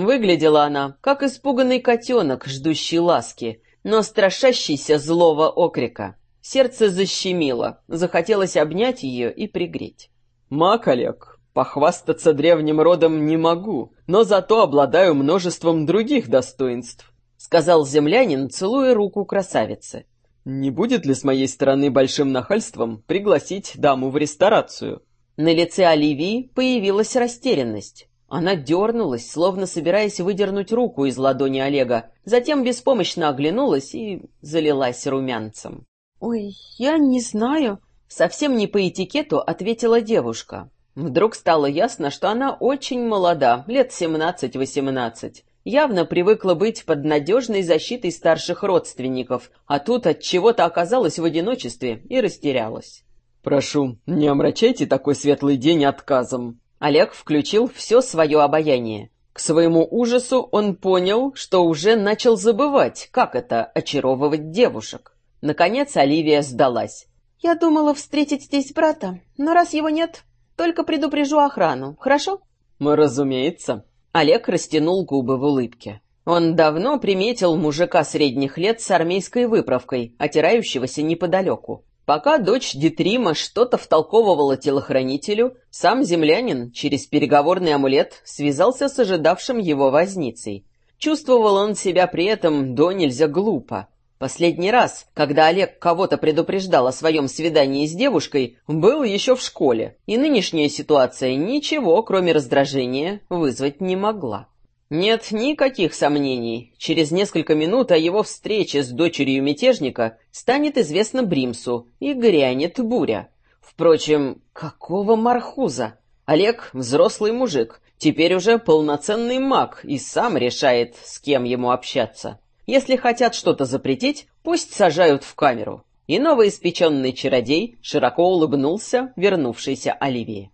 Выглядела она, как испуганный котенок, ждущий ласки, но страшащийся злого окрика. Сердце защемило, захотелось обнять ее и пригреть. «Мак, Олег, похвастаться древним родом не могу, но зато обладаю множеством других достоинств», — сказал землянин, целуя руку красавицы. «Не будет ли с моей стороны большим нахальством пригласить даму в ресторацию?» На лице Оливии появилась растерянность. Она дернулась, словно собираясь выдернуть руку из ладони Олега, затем беспомощно оглянулась и залилась румянцем. «Ой, я не знаю», — совсем не по этикету ответила девушка. Вдруг стало ясно, что она очень молода, лет семнадцать-восемнадцать. Явно привыкла быть под надежной защитой старших родственников, а тут от чего-то оказалась в одиночестве и растерялась. «Прошу, не омрачайте такой светлый день отказом». Олег включил все свое обаяние. К своему ужасу он понял, что уже начал забывать, как это очаровывать девушек. Наконец Оливия сдалась. «Я думала встретить здесь брата, но раз его нет, только предупрежу охрану, хорошо?» «Разумеется». Олег растянул губы в улыбке. Он давно приметил мужика средних лет с армейской выправкой, отирающегося неподалеку. Пока дочь Детрима что-то втолковывала телохранителю, сам землянин через переговорный амулет связался с ожидавшим его возницей. Чувствовал он себя при этом до нельзя глупо. Последний раз, когда Олег кого-то предупреждал о своем свидании с девушкой, был еще в школе, и нынешняя ситуация ничего, кроме раздражения, вызвать не могла. Нет никаких сомнений. Через несколько минут о его встрече с дочерью мятежника станет известно Бримсу, и грянет буря. Впрочем, какого мархуза? Олег — взрослый мужик, теперь уже полноценный маг и сам решает, с кем ему общаться. Если хотят что-то запретить, пусть сажают в камеру. И новоиспеченный чародей широко улыбнулся вернувшейся Оливии.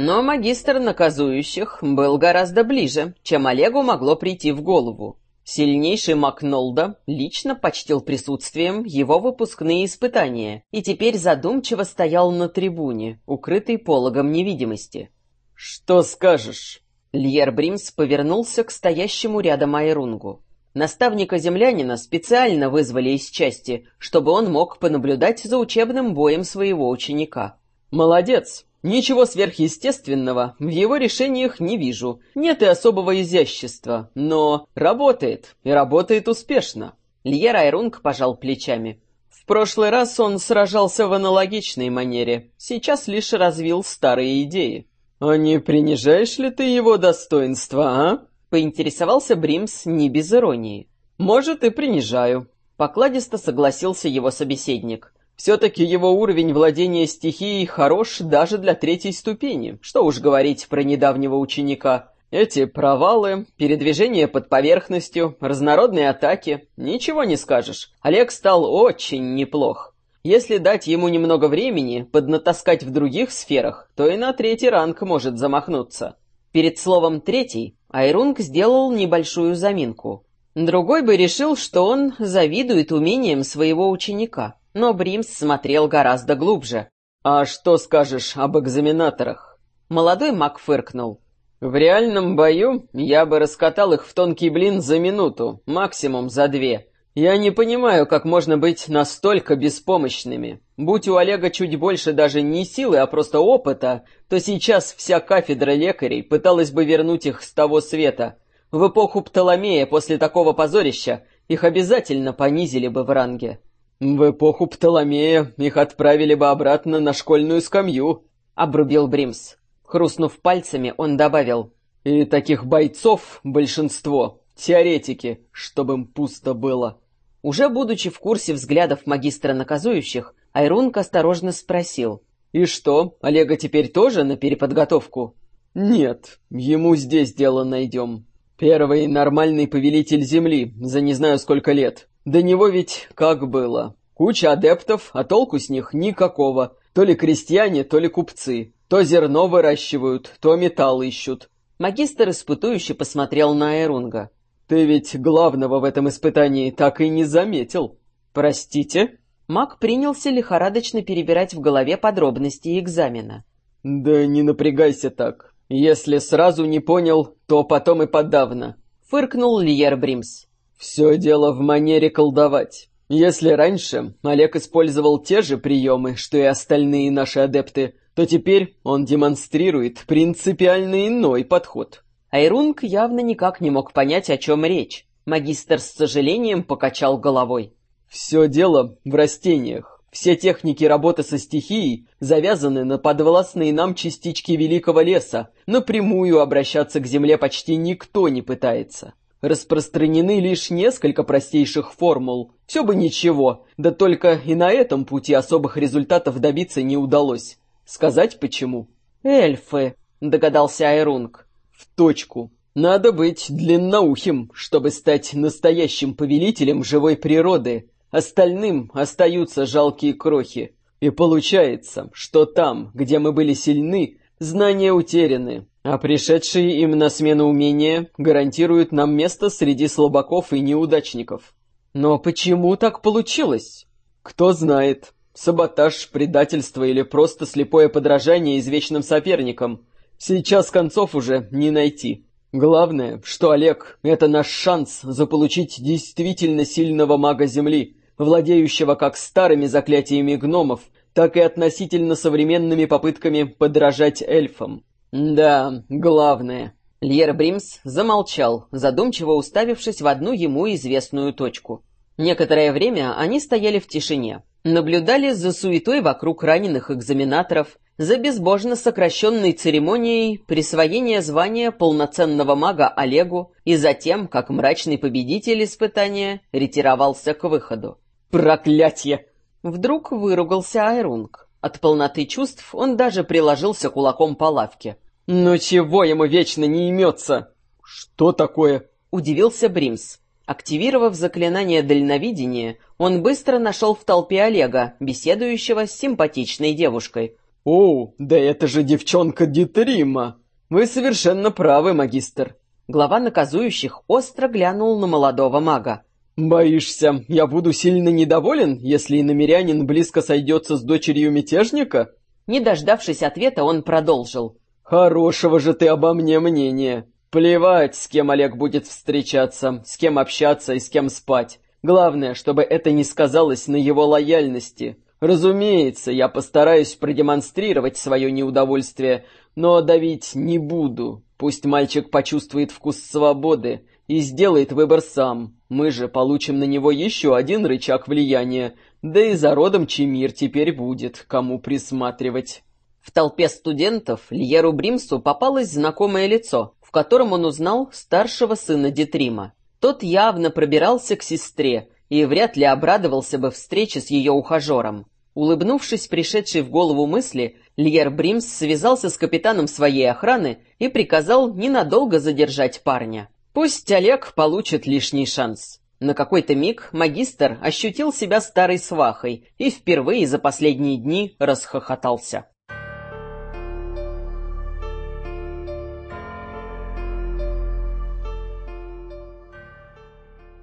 Но магистр наказующих был гораздо ближе, чем Олегу могло прийти в голову. Сильнейший Макнолда лично почтил присутствием его выпускные испытания и теперь задумчиво стоял на трибуне, укрытый пологом невидимости. «Что скажешь?» Льер Бримс повернулся к стоящему рядом Айрунгу. Наставника землянина специально вызвали из части, чтобы он мог понаблюдать за учебным боем своего ученика. «Молодец! Ничего сверхъестественного в его решениях не вижу. Нет и особого изящества, но работает, и работает успешно. Льер Айрунг пожал плечами. В прошлый раз он сражался в аналогичной манере, сейчас лишь развил старые идеи. «А не принижаешь ли ты его достоинства, а?» Поинтересовался Бримс не без иронии. «Может, и принижаю», — покладисто согласился его собеседник. Все-таки его уровень владения стихией хорош даже для третьей ступени. Что уж говорить про недавнего ученика. Эти провалы, передвижение под поверхностью, разнородные атаки. Ничего не скажешь. Олег стал очень неплох. Если дать ему немного времени, поднатаскать в других сферах, то и на третий ранг может замахнуться. Перед словом «третий» Айрунг сделал небольшую заминку. Другой бы решил, что он завидует умениям своего ученика но Бримс смотрел гораздо глубже. «А что скажешь об экзаменаторах?» Молодой маг фыркнул. «В реальном бою я бы раскатал их в тонкий блин за минуту, максимум за две. Я не понимаю, как можно быть настолько беспомощными. Будь у Олега чуть больше даже не силы, а просто опыта, то сейчас вся кафедра лекарей пыталась бы вернуть их с того света. В эпоху Птоломея после такого позорища их обязательно понизили бы в ранге». «В эпоху Птоломея их отправили бы обратно на школьную скамью», — обрубил Бримс. Хрустнув пальцами, он добавил. «И таких бойцов большинство, теоретики, чтобы им пусто было». Уже будучи в курсе взглядов магистра наказующих, Айрунг осторожно спросил. «И что, Олега теперь тоже на переподготовку?» «Нет, ему здесь дело найдем. Первый нормальный повелитель Земли за не знаю сколько лет. До него ведь как было? Куча адептов, а толку с них никакого. То ли крестьяне, то ли купцы. То зерно выращивают, то металл ищут. Магистр испытующе посмотрел на Эрунга. «Ты ведь главного в этом испытании так и не заметил». «Простите?» Маг принялся лихорадочно перебирать в голове подробности экзамена. «Да не напрягайся так. Если сразу не понял, то потом и подавно», — фыркнул Льер Бримс. «Все дело в манере колдовать. Если раньше Олег использовал те же приемы, что и остальные наши адепты, то теперь он демонстрирует принципиально иной подход». Айрунг явно никак не мог понять, о чем речь. Магистр с сожалением покачал головой. Все дело в растениях. Все техники работы со стихией завязаны на подвластные нам частички великого леса. Напрямую обращаться к земле почти никто не пытается. Распространены лишь несколько простейших формул. Все бы ничего, да только и на этом пути особых результатов добиться не удалось. Сказать почему? «Эльфы», — догадался Айрунг. «В точку. Надо быть длинноухим, чтобы стать настоящим повелителем живой природы, Остальным остаются жалкие крохи. И получается, что там, где мы были сильны, знания утеряны, а пришедшие им на смену умения гарантируют нам место среди слабаков и неудачников. Но почему так получилось? Кто знает. Саботаж, предательство или просто слепое подражание извечным соперникам. Сейчас концов уже не найти. Главное, что Олег — это наш шанс заполучить действительно сильного мага Земли, владеющего как старыми заклятиями гномов, так и относительно современными попытками подражать эльфам. Да, главное. Льер Бримс замолчал, задумчиво уставившись в одну ему известную точку. Некоторое время они стояли в тишине, наблюдали за суетой вокруг раненых экзаменаторов, за безбожно сокращенной церемонией присвоения звания полноценного мага Олегу и за тем, как мрачный победитель испытания ретировался к выходу. Проклятье! Вдруг выругался Айрунг. От полноты чувств он даже приложился кулаком по лавке. «Ну чего ему вечно не имется?» «Что такое?» — удивился Бримс. Активировав заклинание дальновидения, он быстро нашел в толпе Олега, беседующего с симпатичной девушкой. «О, да это же девчонка Дитрима! Вы совершенно правы, магистр!» Глава наказующих остро глянул на молодого мага. «Боишься, я буду сильно недоволен, если иномерянин близко сойдется с дочерью мятежника?» Не дождавшись ответа, он продолжил. «Хорошего же ты обо мне мнения. Плевать, с кем Олег будет встречаться, с кем общаться и с кем спать. Главное, чтобы это не сказалось на его лояльности. Разумеется, я постараюсь продемонстрировать свое неудовольствие, но давить не буду. Пусть мальчик почувствует вкус свободы и сделает выбор сам. Мы же получим на него еще один рычаг влияния, да и за родом Чемир теперь будет кому присматривать. В толпе студентов Льеру Бримсу попалось знакомое лицо, в котором он узнал старшего сына Детрима. Тот явно пробирался к сестре и вряд ли обрадовался бы встрече с ее ухажером. Улыбнувшись пришедшей в голову мысли, Льер Бримс связался с капитаном своей охраны и приказал ненадолго задержать парня. Пусть Олег получит лишний шанс. На какой-то миг магистр ощутил себя старой свахой и впервые за последние дни расхохотался.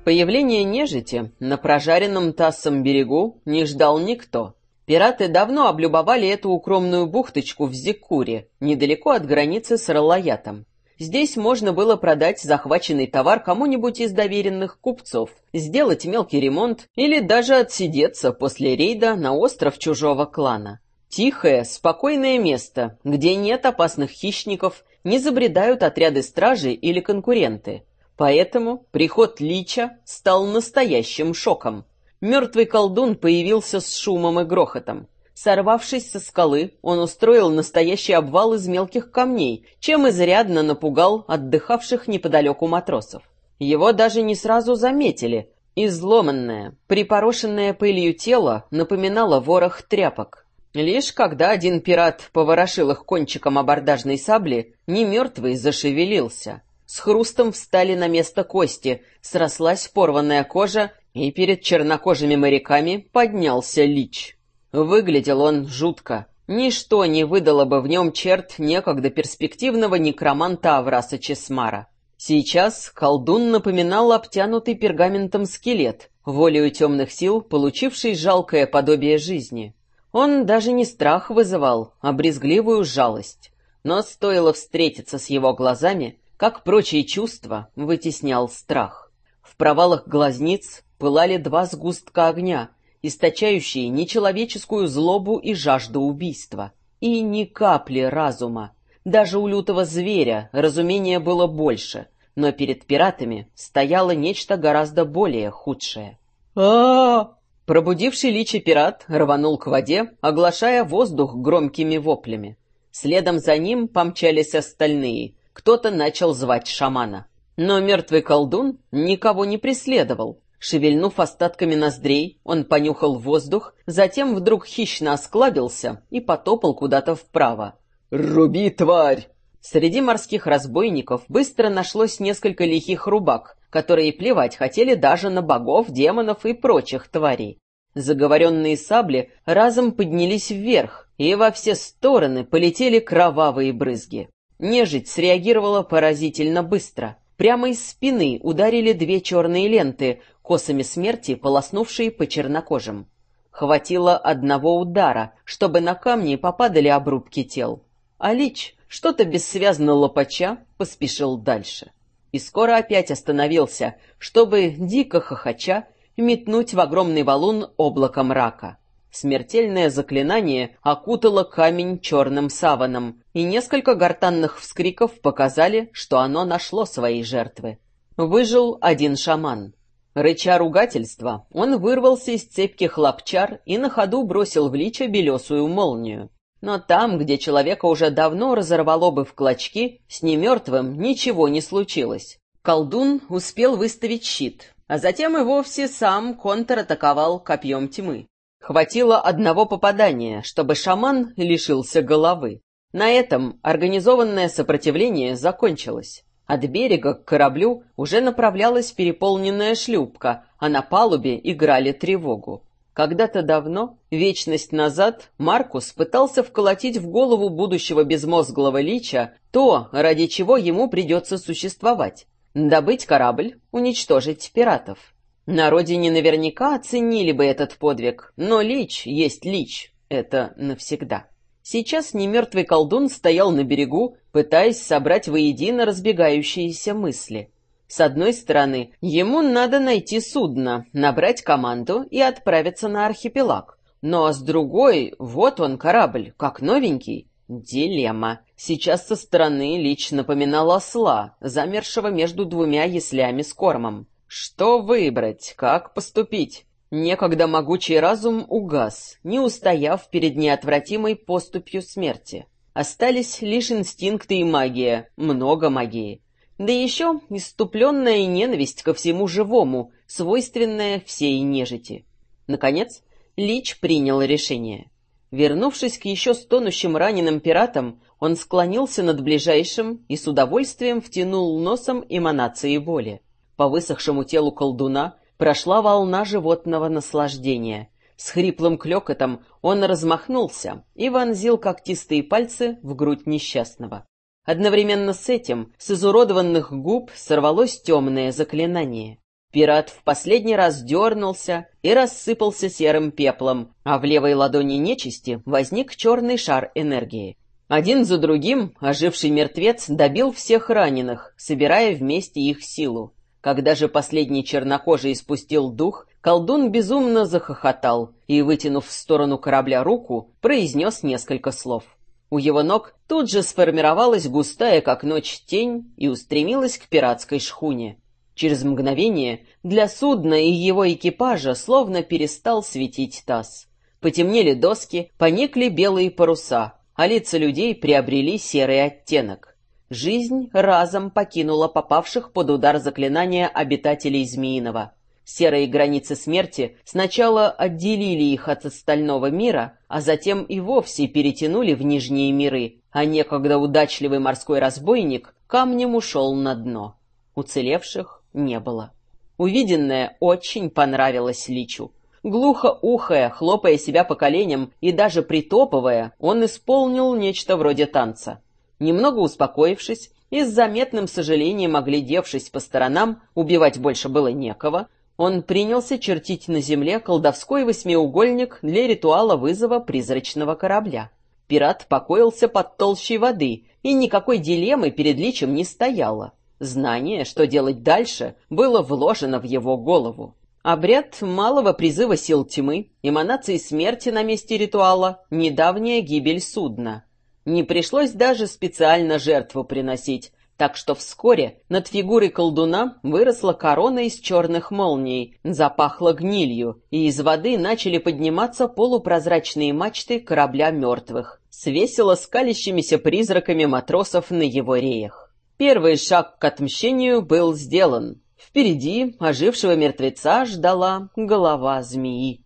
Появление нежити на прожаренном тассом берегу не ждал никто. Пираты давно облюбовали эту укромную бухточку в Зикуре, недалеко от границы с Ралаятом. Здесь можно было продать захваченный товар кому-нибудь из доверенных купцов, сделать мелкий ремонт или даже отсидеться после рейда на остров чужого клана. Тихое, спокойное место, где нет опасных хищников, не забредают отряды стражи или конкуренты. Поэтому приход Лича стал настоящим шоком. Мертвый колдун появился с шумом и грохотом. Сорвавшись со скалы, он устроил настоящий обвал из мелких камней, чем изрядно напугал отдыхавших неподалеку матросов. Его даже не сразу заметили. Изломанное, припорошенное пылью тело напоминало ворох тряпок. Лишь когда один пират поворошил их кончиком абордажной сабли, немертвый зашевелился. С хрустом встали на место кости, срослась порванная кожа, и перед чернокожими моряками поднялся лич. Выглядел он жутко. Ничто не выдало бы в нем черт некогда перспективного некроманта Авраса Чесмара. Сейчас колдун напоминал обтянутый пергаментом скелет, волею темных сил, получивший жалкое подобие жизни. Он даже не страх вызывал, а брезгливую жалость. Но стоило встретиться с его глазами, как прочие чувства вытеснял страх. В провалах глазниц пылали два сгустка огня, источающие нечеловеческую злобу и жажду убийства. И ни капли разума. Даже у лютого зверя разумения было больше, но перед пиратами стояло нечто гораздо более худшее. а Пробудивший личи пират рванул к воде, оглашая воздух громкими воплями. Следом за ним помчались остальные. Кто-то начал звать шамана. Но мертвый колдун никого не преследовал. Шевельнув остатками ноздрей, он понюхал воздух, затем вдруг хищно осклабился и потопал куда-то вправо. «Руби, тварь!» Среди морских разбойников быстро нашлось несколько лихих рубак, которые плевать хотели даже на богов, демонов и прочих тварей. Заговоренные сабли разом поднялись вверх, и во все стороны полетели кровавые брызги. Нежить среагировала поразительно быстро. Прямо из спины ударили две черные ленты, косами смерти полоснувшие по чернокожим. Хватило одного удара, чтобы на камни попадали обрубки тел. А Лич, что-то бессвязно лопача, поспешил дальше. И скоро опять остановился, чтобы, дико хохоча, метнуть в огромный валун облако мрака. Смертельное заклинание окутало камень черным саваном, и несколько гортанных вскриков показали, что оно нашло свои жертвы. Выжил один шаман. Рыча ругательства, он вырвался из цепких лапчар и на ходу бросил в лича белесую молнию. Но там, где человека уже давно разорвало бы в клочки, с немертвым ничего не случилось. Колдун успел выставить щит, а затем и вовсе сам контратаковал копьем тьмы. Хватило одного попадания, чтобы шаман лишился головы. На этом организованное сопротивление закончилось. От берега к кораблю уже направлялась переполненная шлюпка, а на палубе играли тревогу. Когда-то давно, вечность назад, Маркус пытался вколотить в голову будущего безмозглого лича то, ради чего ему придется существовать. Добыть корабль, уничтожить пиратов. На родине наверняка оценили бы этот подвиг, но лич есть лич, это навсегда. Сейчас немертвый колдун стоял на берегу, пытаясь собрать воедино разбегающиеся мысли. С одной стороны, ему надо найти судно, набрать команду и отправиться на архипелаг. Но с другой, вот он корабль, как новенький. Дилемма. Сейчас со стороны Лич напоминал осла, замершего между двумя яслями с кормом. Что выбрать, как поступить? Некогда могучий разум угас, не устояв перед неотвратимой поступью смерти. Остались лишь инстинкты и магия, много магии. Да еще иступленная ненависть ко всему живому, свойственная всей нежити. Наконец, Лич принял решение. Вернувшись к еще стонущим раненым пиратам, он склонился над ближайшим и с удовольствием втянул носом эманации боли. По высохшему телу колдуна прошла волна животного наслаждения. С хриплым клёкотом он размахнулся и вонзил когтистые пальцы в грудь несчастного. Одновременно с этим с изуродованных губ сорвалось темное заклинание. Пират в последний раз дернулся и рассыпался серым пеплом, а в левой ладони нечисти возник черный шар энергии. Один за другим оживший мертвец добил всех раненых, собирая вместе их силу. Когда же последний чернокожий испустил дух, колдун безумно захохотал и, вытянув в сторону корабля руку, произнес несколько слов. У его ног тут же сформировалась густая, как ночь, тень и устремилась к пиратской шхуне. Через мгновение для судна и его экипажа словно перестал светить таз. Потемнели доски, поникли белые паруса, а лица людей приобрели серый оттенок. Жизнь разом покинула попавших под удар заклинания обитателей Змеиного. Серые границы смерти сначала отделили их от остального мира, а затем и вовсе перетянули в нижние миры, а некогда удачливый морской разбойник камнем ушел на дно. Уцелевших не было. Увиденное очень понравилось Личу. Глухо ухая, хлопая себя по коленям и даже притопывая, он исполнил нечто вроде танца. Немного успокоившись и с заметным сожалением оглядевшись по сторонам, убивать больше было некого, Он принялся чертить на земле колдовской восьмиугольник для ритуала вызова призрачного корабля. Пират покоился под толщей воды, и никакой дилеммы перед личем не стояло. Знание, что делать дальше, было вложено в его голову. Обряд малого призыва сил тьмы, эманации смерти на месте ритуала, недавняя гибель судна. Не пришлось даже специально жертву приносить, так что вскоре над фигурой колдуна выросла корона из черных молний, запахло гнилью, и из воды начали подниматься полупрозрачные мачты корабля мертвых, с весело скалящимися призраками матросов на его реях. Первый шаг к отмщению был сделан. Впереди ожившего мертвеца ждала голова змеи.